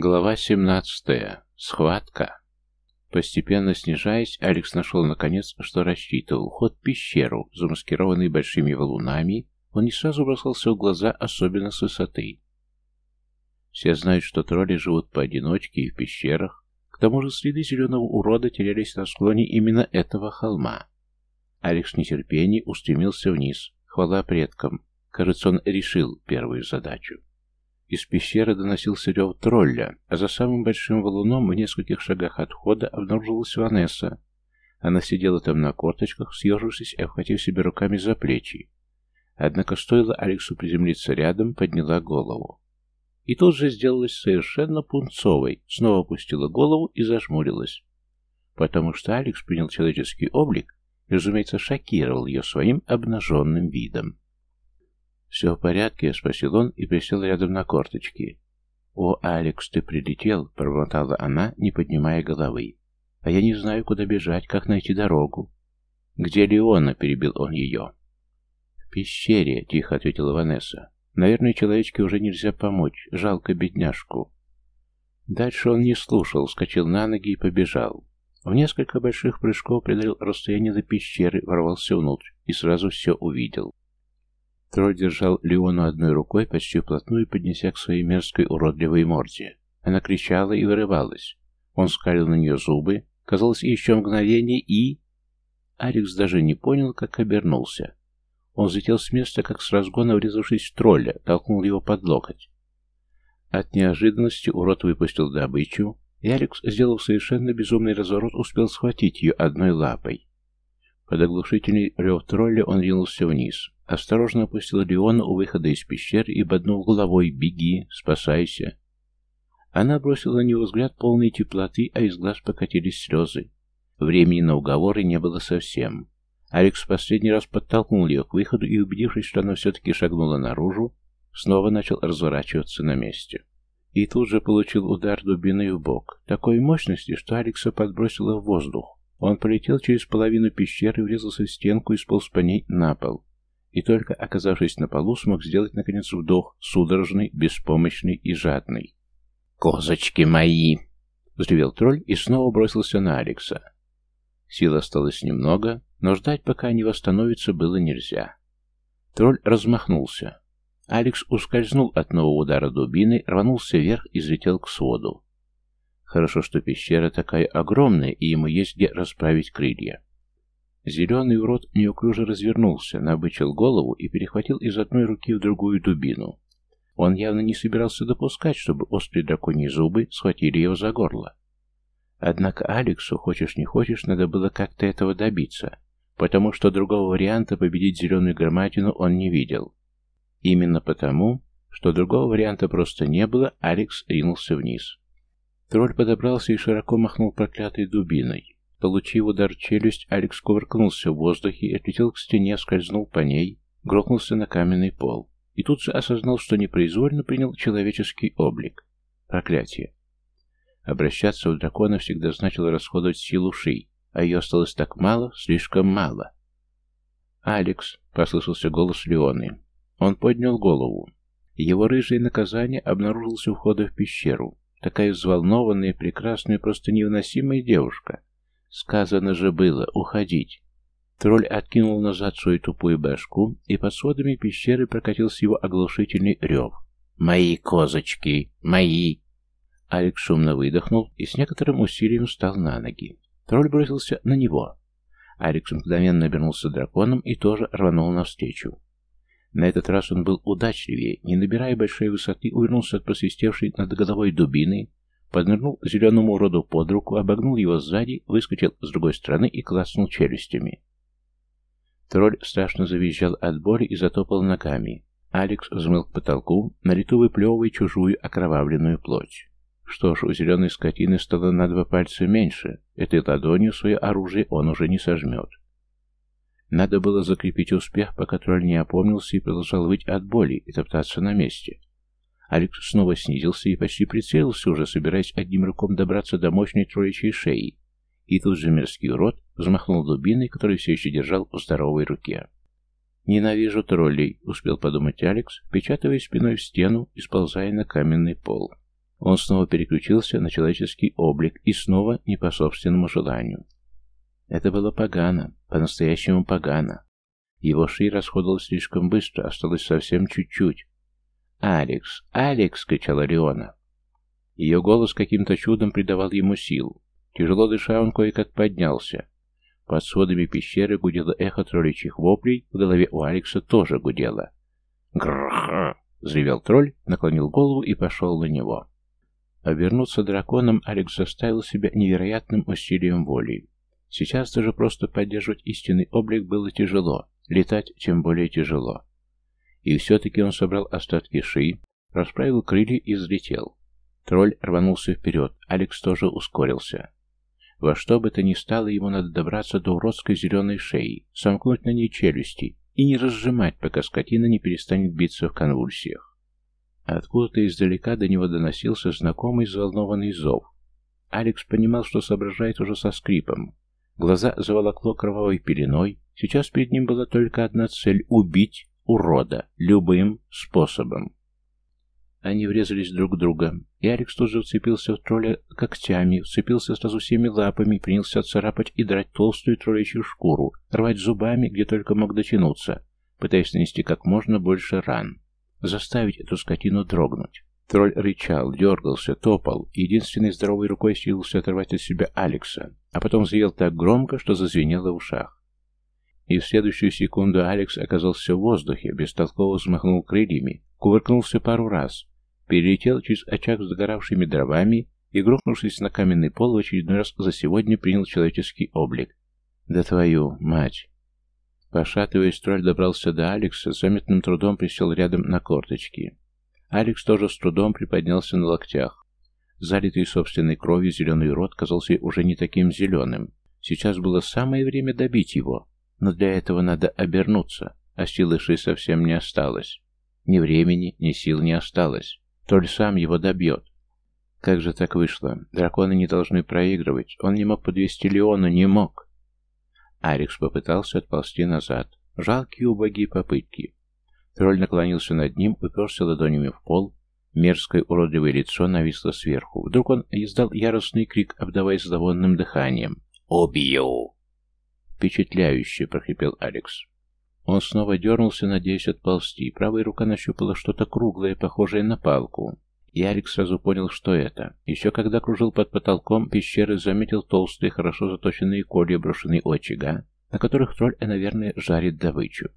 Глава 17. Схватка. Постепенно снижаясь, Алекс нашел наконец, что рассчитывал. Ход пещеру, замаскированный большими валунами, он не сразу бросался в глаза, особенно с высоты. Все знают, что тролли живут поодиночке и в пещерах. К тому же следы зеленого урода терялись на склоне именно этого холма. Алекс в нетерпении устремился вниз. Хвала предкам. Кажется, он решил первую задачу. Из пещеры доносился рев тролля, а за самым большим валуном в нескольких шагах от входа обнаружилась Ванесса. Она сидела там на корточках, съежившись и обхватив себе руками за плечи. Однако стоило Алексу приземлиться рядом, подняла голову. И тут же сделалась совершенно пунцовой, снова опустила голову и зажмурилась. Потому что Алекс принял человеческий облик и, разумеется, шокировал ее своим обнаженным видом. «Все в порядке?» — спросил он и присел рядом на корточки. «О, Алекс, ты прилетел?» — пробормотала она, не поднимая головы. «А я не знаю, куда бежать, как найти дорогу». «Где Леона?» — перебил он ее. «В пещере», — тихо ответила Ванесса. «Наверное, человечке уже нельзя помочь. Жалко бедняжку». Дальше он не слушал, вскочил на ноги и побежал. В несколько больших прыжков преодолел расстояние до пещеры, ворвался внутрь и сразу все увидел. Тролль держал Леону одной рукой, почти вплотную поднеся к своей мерзкой уродливой морде. Она кричала и вырывалась. Он скалил на нее зубы, казалось, еще мгновение и... Алекс даже не понял, как обернулся. Он взлетел с места, как с разгона врезавшись в тролля, толкнул его под локоть. От неожиданности урод выпустил добычу, и Алекс, сделав совершенно безумный разворот, успел схватить ее одной лапой. Под оглушительный рев тролля он ринулся вниз. Осторожно опустил Леона у выхода из пещеры и боднул головой «Беги, спасайся!». Она бросила на него взгляд полный теплоты, а из глаз покатились слезы. Времени на уговоры не было совсем. Алекс в последний раз подтолкнул ее к выходу и, убедившись, что она все-таки шагнула наружу, снова начал разворачиваться на месте. И тут же получил удар дубиной в бок, такой мощности, что Алекса подбросило в воздух. Он полетел через половину пещеры, врезался в стенку и сполз по ней на пол и только оказавшись на полу, смог сделать, наконец, вдох, судорожный, беспомощный и жадный. «Козочки мои!» — взревел тролль и снова бросился на Алекса. Сил осталось немного, но ждать, пока они восстановятся, было нельзя. Тролль размахнулся. Алекс ускользнул от нового удара дубины, рванулся вверх и взлетел к своду. Хорошо, что пещера такая огромная, и ему есть где расправить крылья. Зеленый урод неуклюже развернулся, набычил голову и перехватил из одной руки в другую дубину. Он явно не собирался допускать, чтобы острые драконьи зубы схватили его за горло. Однако Алексу, хочешь не хочешь, надо было как-то этого добиться, потому что другого варианта победить зеленую громадину он не видел. Именно потому, что другого варианта просто не было, Алекс ринулся вниз. Тролль подобрался и широко махнул проклятой дубиной. Получив удар в челюсть, Алекс кувыркнулся в воздухе отлетел к стене, скользнул по ней, грохнулся на каменный пол. И тут же осознал, что непроизвольно принял человеческий облик. Проклятие. Обращаться в дракона всегда значило расходовать силу ши, а ее осталось так мало, слишком мало. «Алекс», — послышался голос Леоны. Он поднял голову. Его рыжее наказание обнаружился у входа в пещеру. Такая взволнованная, прекрасная, просто невыносимая девушка. Сказано же было уходить. Тролль откинул назад свою тупую башку, и под сводами пещеры прокатился его оглушительный рев. «Мои козочки! Мои!» Алекс шумно выдохнул и с некоторым усилием встал на ноги. Тролль бросился на него. Алекс мгновенно обернулся драконом и тоже рванул навстречу. На этот раз он был удачливее, не набирая большой высоты, увернулся от просвистевшей над головой дубины, Поднырнул зеленому уроду под руку, обогнул его сзади, выскочил с другой стороны и класснул челюстями. Тролль страшно завизжал от боли и затопал ногами. Алекс взмыл к потолку, на лету выплевывая чужую окровавленную плоть. Что ж, у зеленой скотины стало на два пальца меньше. Этой ладонью свое оружие он уже не сожмет. Надо было закрепить успех, пока тролль не опомнился и продолжал выть от боли и топтаться на месте. Алекс снова снизился и почти прицелился, уже собираясь одним руком добраться до мощной троечей шеи. И тут же мерзкий урод взмахнул дубиной, которую все еще держал в здоровой руке. «Ненавижу троллей», — успел подумать Алекс, впечатывая спиной в стену и сползая на каменный пол. Он снова переключился на человеческий облик и снова не по собственному желанию. Это было погано, по-настоящему погано. Его ши расходовалась слишком быстро, осталось совсем чуть-чуть. «Алекс! Алекс!» — кричала Леона. Ее голос каким-то чудом придавал ему сил. Тяжело дыша, он кое-как поднялся. Под сводами пещеры гудело эхо тролличьих воплей, в голове у Алекса тоже гудело. «Грррр!» — взревел тролль, наклонил голову и пошел на него. Обернуться драконом Алекс заставил себя невероятным усилием воли. Сейчас даже просто поддерживать истинный облик было тяжело, летать тем более тяжело. И все-таки он собрал остатки шеи, расправил крылья и взлетел. Тролль рванулся вперед, Алекс тоже ускорился. Во что бы то ни стало, ему надо добраться до уродской зеленой шеи, сомкнуть на ней челюсти и не разжимать, пока скотина не перестанет биться в конвульсиях. Откуда-то издалека до него доносился знакомый взволнованный зов. Алекс понимал, что соображает уже со скрипом. Глаза заволокло кровавой пеленой. Сейчас перед ним была только одна цель — убить урода любым способом. Они врезались друг в друга, и Алекс тут же вцепился в тролля когтями, вцепился сразу всеми лапами, принялся царапать и драть толстую троллячью шкуру, рвать зубами, где только мог дотянуться, пытаясь нанести как можно больше ран, заставить эту скотину дрогнуть. Тролль рычал, дергался, топал, и единственной здоровой рукой силился оторвать от себя Алекса, а потом заел так громко, что зазвенело в ушах. И в следующую секунду Алекс оказался в воздухе, бестолково взмахнул крыльями, кувыркнулся пару раз, перелетел через очаг с догоравшими дровами и, грохнувшись на каменный пол, в очередной раз за сегодня принял человеческий облик. «Да твою мать!» Пошатываясь, тролль добрался до Алекса, с заметным трудом присел рядом на корточки. Алекс тоже с трудом приподнялся на локтях. Залитый собственной кровью зеленый рот казался уже не таким зеленым. Сейчас было самое время добить его, но для этого надо обернуться, а силы Ши совсем не осталось. Ни времени, ни сил не осталось. Толь сам его добьет. Как же так вышло? Драконы не должны проигрывать. Он не мог подвести Леона, не мог. Арикс попытался отползти назад. Жалкие убогие попытки. Тролль наклонился над ним, уперся ладонями в пол. Мерзкое уродливое лицо нависло сверху. Вдруг он издал яростный крик, обдаваясь зловонным дыханием. «Убью!» «Впечатляюще!» — прохрипел Алекс. Он снова дернулся, надеясь отползти. Правая рука нащупала что-то круглое, похожее на палку. И Алекс сразу понял, что это. Еще когда кружил под потолком пещеры, заметил толстые, хорошо заточенные колья, брошенные очага, на которых тролль, наверное, жарит добычу.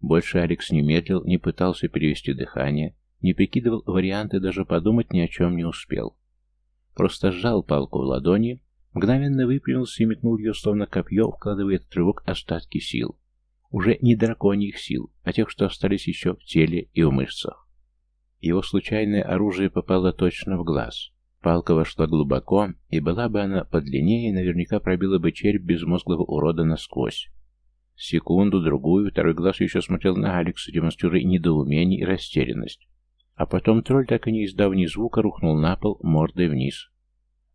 Больше Алекс не медлил, не пытался перевести дыхание, не прикидывал варианты, даже подумать ни о чем не успел. Просто сжал палку в ладони, мгновенно выпрямился и метнул ее, словно копье, вкладывая в рывок остатки сил. Уже не драконьих сил, а тех, что остались еще в теле и в мышцах. Его случайное оружие попало точно в глаз. Палка вошла глубоко, и была бы она подлиннее, наверняка пробила бы череп безмозглого урода насквозь. Секунду-другую второй глаз еще смотрел на Алекса, демонстрируя недоумение и растерянность. А потом тролль, так и не издав ни звука, рухнул на пол мордой вниз.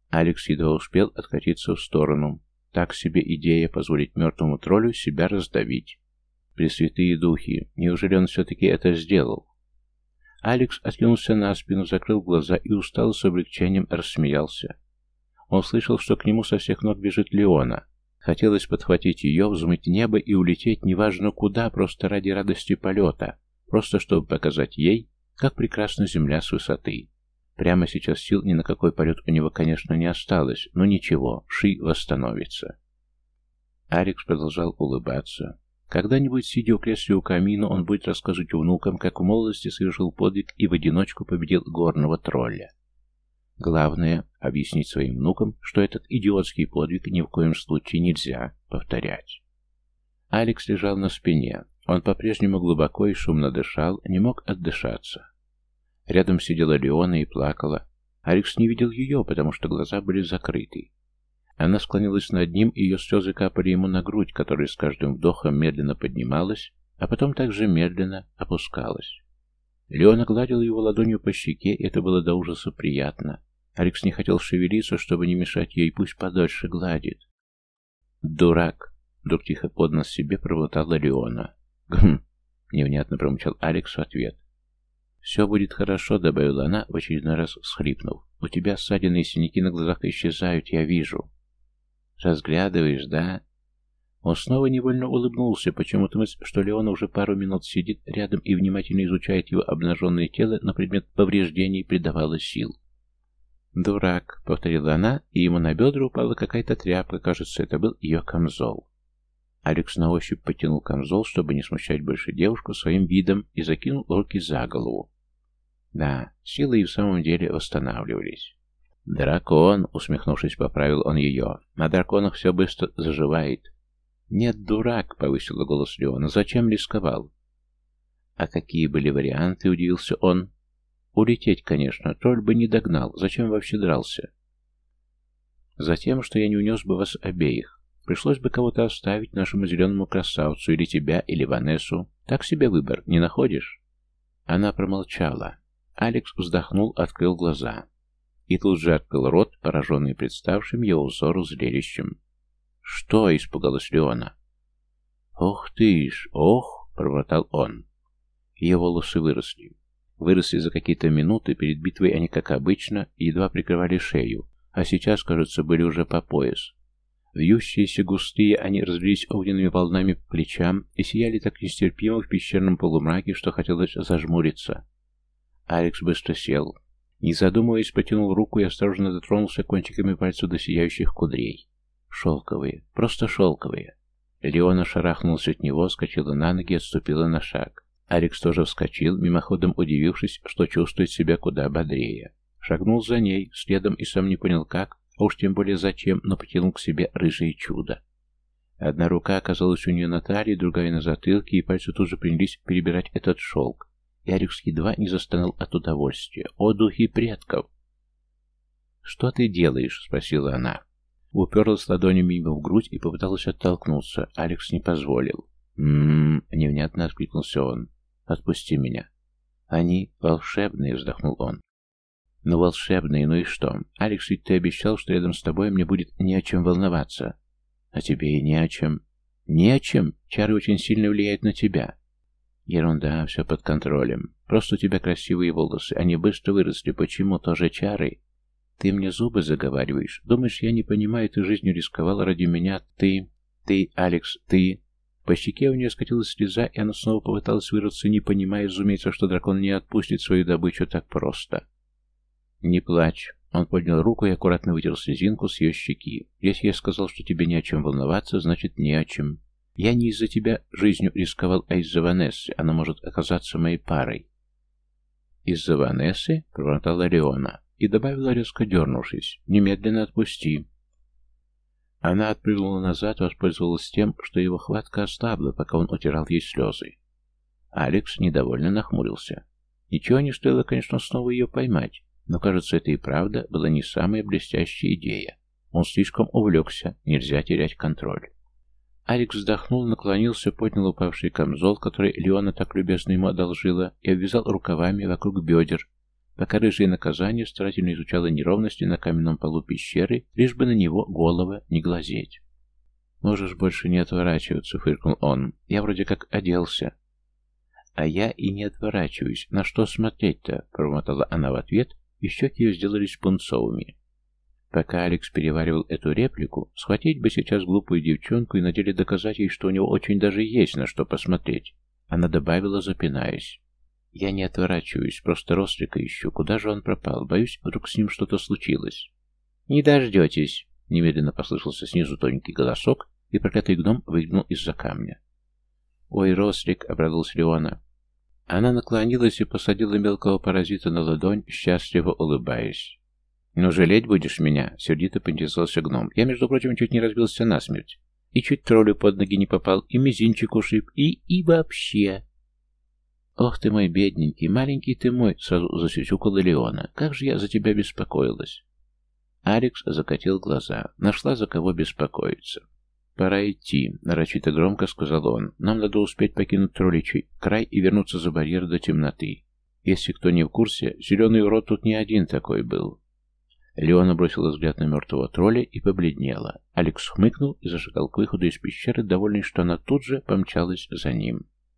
Алекс едва успел откатиться в сторону. Так себе идея позволить мертвому троллю себя раздавить. Пресвятые духи, неужели он все-таки это сделал? Алекс откинулся на спину, закрыл глаза и устало с облегчением рассмеялся. Он слышал, что к нему со всех ног бежит Леона. Хотелось подхватить ее, взмыть небо и улететь неважно куда, просто ради радости полета, просто чтобы показать ей, как прекрасна земля с высоты. Прямо сейчас сил ни на какой полет у него, конечно, не осталось, но ничего, Ши восстановится. Алекс продолжал улыбаться. Когда-нибудь, сидя в кресле у камина, он будет рассказывать внукам, как в молодости совершил подвиг и в одиночку победил горного тролля. Главное — объяснить своим внукам, что этот идиотский подвиг ни в коем случае нельзя повторять. Алекс лежал на спине. Он по-прежнему глубоко и шумно дышал, не мог отдышаться. Рядом сидела Леона и плакала. Алекс не видел ее, потому что глаза были закрыты. Она склонилась над ним, и ее слезы капали ему на грудь, которая с каждым вдохом медленно поднималась, а потом также медленно опускалась. Леона гладила его ладонью по щеке, и это было до ужаса приятно. Алекс не хотел шевелиться, чтобы не мешать ей, пусть подольше гладит. «Дурак!» — вдруг тихо под нос себе проболтала Леона. «Гм!» — невнятно промычал Алекс в ответ. «Все будет хорошо», — добавила она, в очередной раз схлипнув. «У тебя ссадины и синяки на глазах исчезают, я вижу». «Разглядываешь, да?» Он снова невольно улыбнулся, почему-то мысль, что Леона уже пару минут сидит рядом и внимательно изучает его обнаженное тело на предмет повреждений, придавала сил. «Дурак», — повторила она, и ему на бедра упала какая-то тряпка, кажется, это был ее камзол. Алекс на ощупь потянул камзол, чтобы не смущать больше девушку своим видом, и закинул руки за голову. Да, силы и в самом деле восстанавливались. «Дракон!» — усмехнувшись, поправил он ее. «На драконах все быстро заживает. «Нет, дурак!» — повысила голос Леона. «Зачем рисковал?» «А какие были варианты?» — удивился он. «Улететь, конечно. Тролль бы не догнал. Зачем вообще дрался?» «Затем, что я не унес бы вас обеих. Пришлось бы кого-то оставить, нашему зеленому красавцу, или тебя, или Ванессу. Так себе выбор, не находишь?» Она промолчала. Алекс вздохнул, открыл глаза. И тут же открыл рот, пораженный представшим его взору зрелищем. «Что?» — испугалась Леона. «Ох ты ж! Ох!» — пробормотал он. Ее волосы выросли. Выросли за какие-то минуты, перед битвой они, как обычно, едва прикрывали шею, а сейчас, кажется, были уже по пояс. Вьющиеся густые, они разлились огненными волнами по плечам и сияли так нестерпимо в пещерном полумраке, что хотелось зажмуриться. Алекс быстро сел. Не задумываясь, потянул руку и осторожно дотронулся кончиками пальцев до сияющих кудрей. Шелковые, просто шелковые. Леона шарахнулась от него, скочила на ноги и отступила на шаг. Алекс тоже вскочил, мимоходом удивившись, что чувствует себя куда бодрее. Шагнул за ней, следом и сам не понял как, а уж тем более зачем, но потянул к себе рыжее чудо. Одна рука оказалась у нее на талии, другая на затылке, и пальцы тут же принялись перебирать этот шелк. И Алекс едва не застонал от удовольствия. «О, духи предков!» «Что ты делаешь?» — спросила она. Уперлась ладонями ему в грудь и попыталась оттолкнуться. Алекс не позволил. «М-м-м», невнятно откликнулся он. «Отпусти меня». «Они волшебные», — вздохнул он. «Ну, волшебные, ну и что? Алекс, ведь ты обещал, что рядом с тобой мне будет не о чем волноваться. А тебе и не о чем». «Не о чем. Чары очень сильно влияют на тебя». «Ерунда, все под контролем. Просто у тебя красивые волосы. Они быстро выросли. Почему? Тоже чары?» Ты мне зубы заговариваешь. Думаешь, я не понимаю, ты жизнью рисковала ради меня. Ты... Ты, Алекс, ты... По щеке у нее скатилась слеза, и она снова попыталась вырваться, не понимая, разумеется, что дракон не отпустит свою добычу так просто. «Не плачь». Он поднял руку и аккуратно вытер слезинку с ее щеки. «Если я сказал, что тебе не о чем волноваться, значит, не о чем. Я не из-за тебя жизнью рисковал, а из-за Ванессы. Она может оказаться моей парой». «Из-за Ванессы?» — пробормотала Леона и добавила, резко дернувшись, «Немедленно отпусти». Она отпрыгнула назад, воспользовалась тем, что его хватка ослабла, пока он утирал ей слезы. Алекс недовольно нахмурился. Ничего не стоило, конечно, снова ее поймать, но, кажется, это и правда была не самая блестящая идея. Он слишком увлекся, нельзя терять контроль. Алекс вздохнул, наклонился, поднял упавший камзол, который Леона так любезно ему одолжила, и обвязал рукавами вокруг бедер, пока рыжее наказание старательно изучало неровности на каменном полу пещеры, лишь бы на него голова не глазеть. «Можешь больше не отворачиваться», — фыркнул он. «Я вроде как оделся». «А я и не отворачиваюсь. На что смотреть-то?» — промотала она в ответ, и щеки ее сделались пунцовыми. Пока Алекс переваривал эту реплику, схватить бы сейчас глупую девчонку и на деле доказать ей, что у него очень даже есть на что посмотреть. Она добавила, запинаясь. Я не отворачиваюсь, просто Рослика ищу. Куда же он пропал? Боюсь, вдруг с ним что-то случилось. Не дождетесь. Немедленно послышался снизу тоненький голосок, и проклятый гном выглянул из-за камня. «Ой, Рослик!» — обрадовался Леона. Она наклонилась и посадила мелкого паразита на ладонь, счастливо улыбаясь. «Ну, жалеть будешь меня?» — сердито поинтересовался гном. «Я, между прочим, чуть не разбился насмерть. И чуть троллю под ноги не попал, и мизинчик ушиб, и... и вообще...» «Ох ты мой бедненький, маленький ты мой!» — сразу засюсюкала Леона. «Как же я за тебя беспокоилась!» Алекс закатил глаза. Нашла за кого беспокоиться. «Пора идти», — нарочито громко сказал он. «Нам надо успеть покинуть тролличий край и вернуться за барьер до темноты. Если кто не в курсе, зеленый урод тут не один такой был». Леона бросила взгляд на мертвого тролля и побледнела. Алекс хмыкнул и зашагал к выходу из пещеры, довольный, что она тут же помчалась за ним.